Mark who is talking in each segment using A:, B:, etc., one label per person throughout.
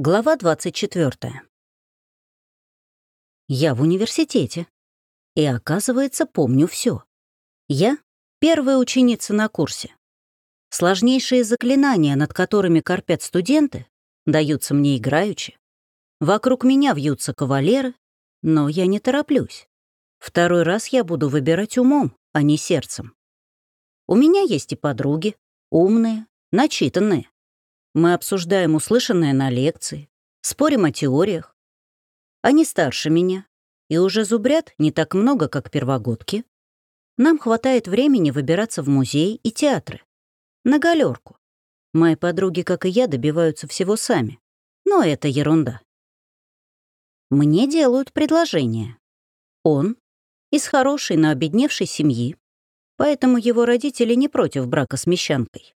A: Глава 24. Я в университете. И, оказывается, помню все. Я — первая ученица на курсе. Сложнейшие заклинания, над которыми корпят студенты, даются мне играючи. Вокруг меня вьются кавалеры, но я не тороплюсь. Второй раз я буду выбирать умом, а не сердцем. У меня есть и подруги, умные, начитанные. Мы обсуждаем услышанное на лекции, спорим о теориях. Они старше меня и уже зубрят не так много, как первогодки. Нам хватает времени выбираться в музей и театры. На галерку. Мои подруги, как и я, добиваются всего сами. Но это ерунда. Мне делают предложение. Он из хорошей, но обедневшей семьи, поэтому его родители не против брака с мещанкой.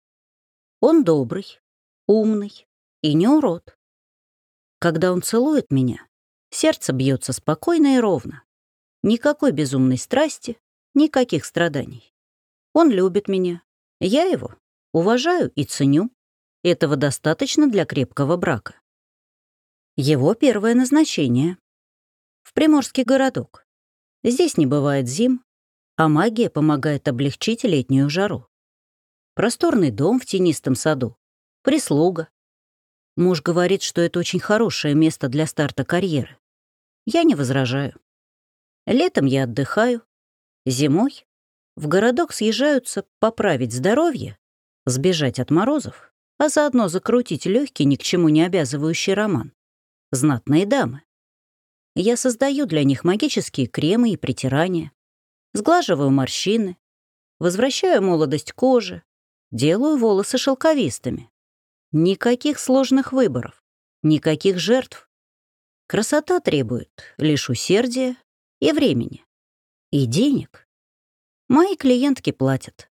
A: Он добрый, умный и не урод. Когда он целует меня, сердце бьется спокойно и ровно. Никакой безумной страсти, никаких страданий. Он любит меня. Я его уважаю и ценю. Этого достаточно для крепкого брака. Его первое назначение — в приморский городок. Здесь не бывает зим, а магия помогает облегчить летнюю жару. Просторный дом в тенистом саду, прислуга. Муж говорит, что это очень хорошее место для старта карьеры. Я не возражаю. Летом я отдыхаю, зимой в городок съезжаются поправить здоровье, сбежать от морозов, а заодно закрутить легкий, ни к чему не обязывающий роман. Знатные дамы. Я создаю для них магические кремы и притирания, сглаживаю морщины, возвращаю молодость кожи, делаю волосы шелковистыми. Никаких сложных выборов, никаких жертв. Красота требует лишь усердия и времени. И денег. Мои клиентки платят.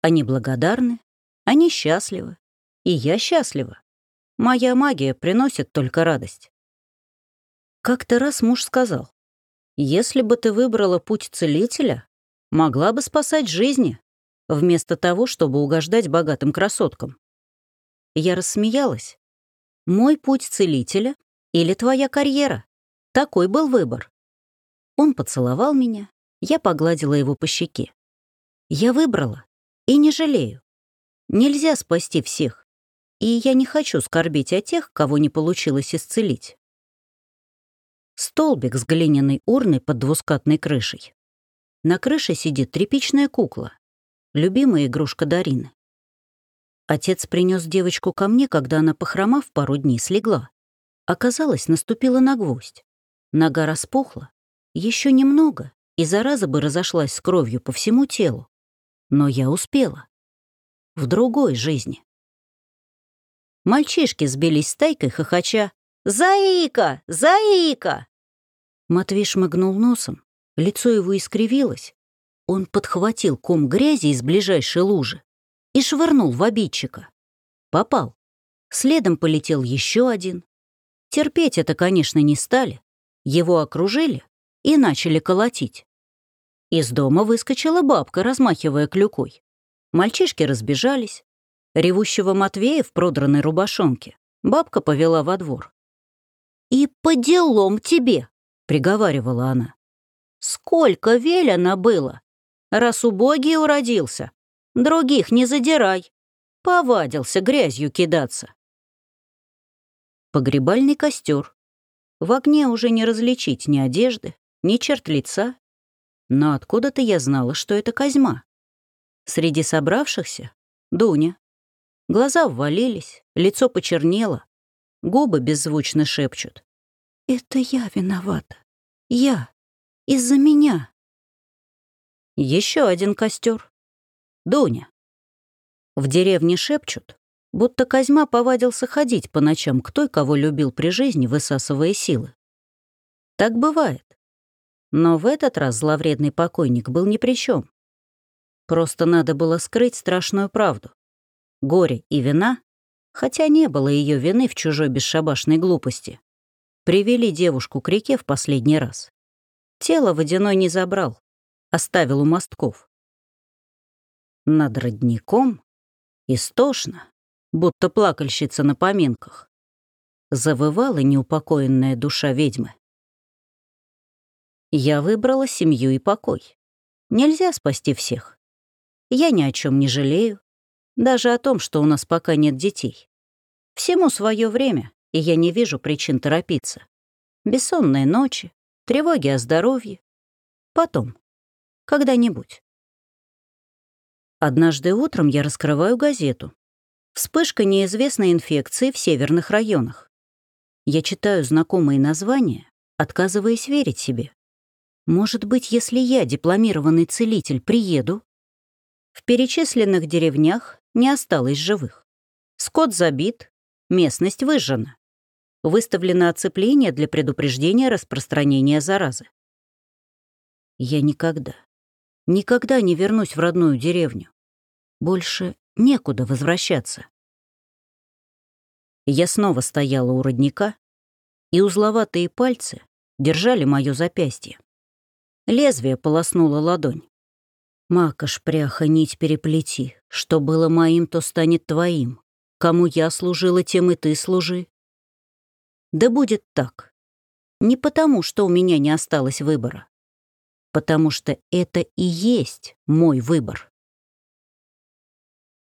A: Они благодарны, они счастливы. И я счастлива. Моя магия приносит только радость. Как-то раз муж сказал, «Если бы ты выбрала путь целителя, могла бы спасать жизни, вместо того, чтобы угождать богатым красоткам. Я рассмеялась. «Мой путь целителя или твоя карьера?» Такой был выбор. Он поцеловал меня, я погладила его по щеке. Я выбрала и не жалею. Нельзя спасти всех, и я не хочу скорбить о тех, кого не получилось исцелить. Столбик с глиняной урной под двускатной крышей. На крыше сидит тряпичная кукла, любимая игрушка Дарины. Отец принес девочку ко мне, когда она, похромав пару дней, слегла. Оказалось, наступила на гвоздь. Нога распухла. Еще немного, и зараза бы разошлась с кровью по всему телу. Но я успела. В другой жизни. Мальчишки сбились стайкой, хохоча. «Заика! Заика!» Матвей шмыгнул носом, лицо его искривилось. Он подхватил ком грязи из ближайшей лужи и швырнул в обидчика. Попал. Следом полетел еще один. Терпеть это, конечно, не стали. Его окружили и начали колотить. Из дома выскочила бабка, размахивая клюкой. Мальчишки разбежались. Ревущего Матвея в продранной рубашонке бабка повела во двор. «И по делам тебе!» — приговаривала она. «Сколько велено было! Раз убогий уродился, Других не задирай. Повадился грязью кидаться. Погребальный костер. В огне уже не различить ни одежды, ни черт лица. Но откуда-то я знала, что это Козьма. Среди собравшихся — Дуня. Глаза ввалились, лицо почернело, губы беззвучно шепчут. «Это я виновата. Я. Из-за меня». Еще один костер. Дуня. В деревне шепчут, будто Козьма повадился ходить по ночам к той, кого любил при жизни, высасывая силы. Так бывает. Но в этот раз зловредный покойник был ни при чем. Просто надо было скрыть страшную правду. Горе и вина, хотя не было ее вины в чужой бесшабашной глупости, привели девушку к реке в последний раз. Тело водяной не забрал, оставил у мостков. Над родником истошно, будто плакальщица на поминках. завывала неупокоенная душа ведьмы. Я выбрала семью и покой. Нельзя спасти всех. Я ни о чем не жалею, даже о том, что у нас пока нет детей. Всему свое время, и я не вижу причин торопиться. Бессонные ночи, тревоги о здоровье. Потом. Когда-нибудь. Однажды утром я раскрываю газету. Вспышка неизвестной инфекции в северных районах. Я читаю знакомые названия, отказываясь верить себе. Может быть, если я, дипломированный целитель, приеду? В перечисленных деревнях не осталось живых. Скот забит, местность выжжена. Выставлено оцепление для предупреждения распространения заразы. Я никогда, никогда не вернусь в родную деревню. Больше некуда возвращаться. Я снова стояла у родника, и узловатые пальцы держали мое запястье. Лезвие полоснуло ладонь. «Макаш, пряха, нить переплети. Что было моим, то станет твоим. Кому я служила, тем и ты служи». Да будет так. Не потому, что у меня не осталось выбора. Потому что это и есть мой выбор.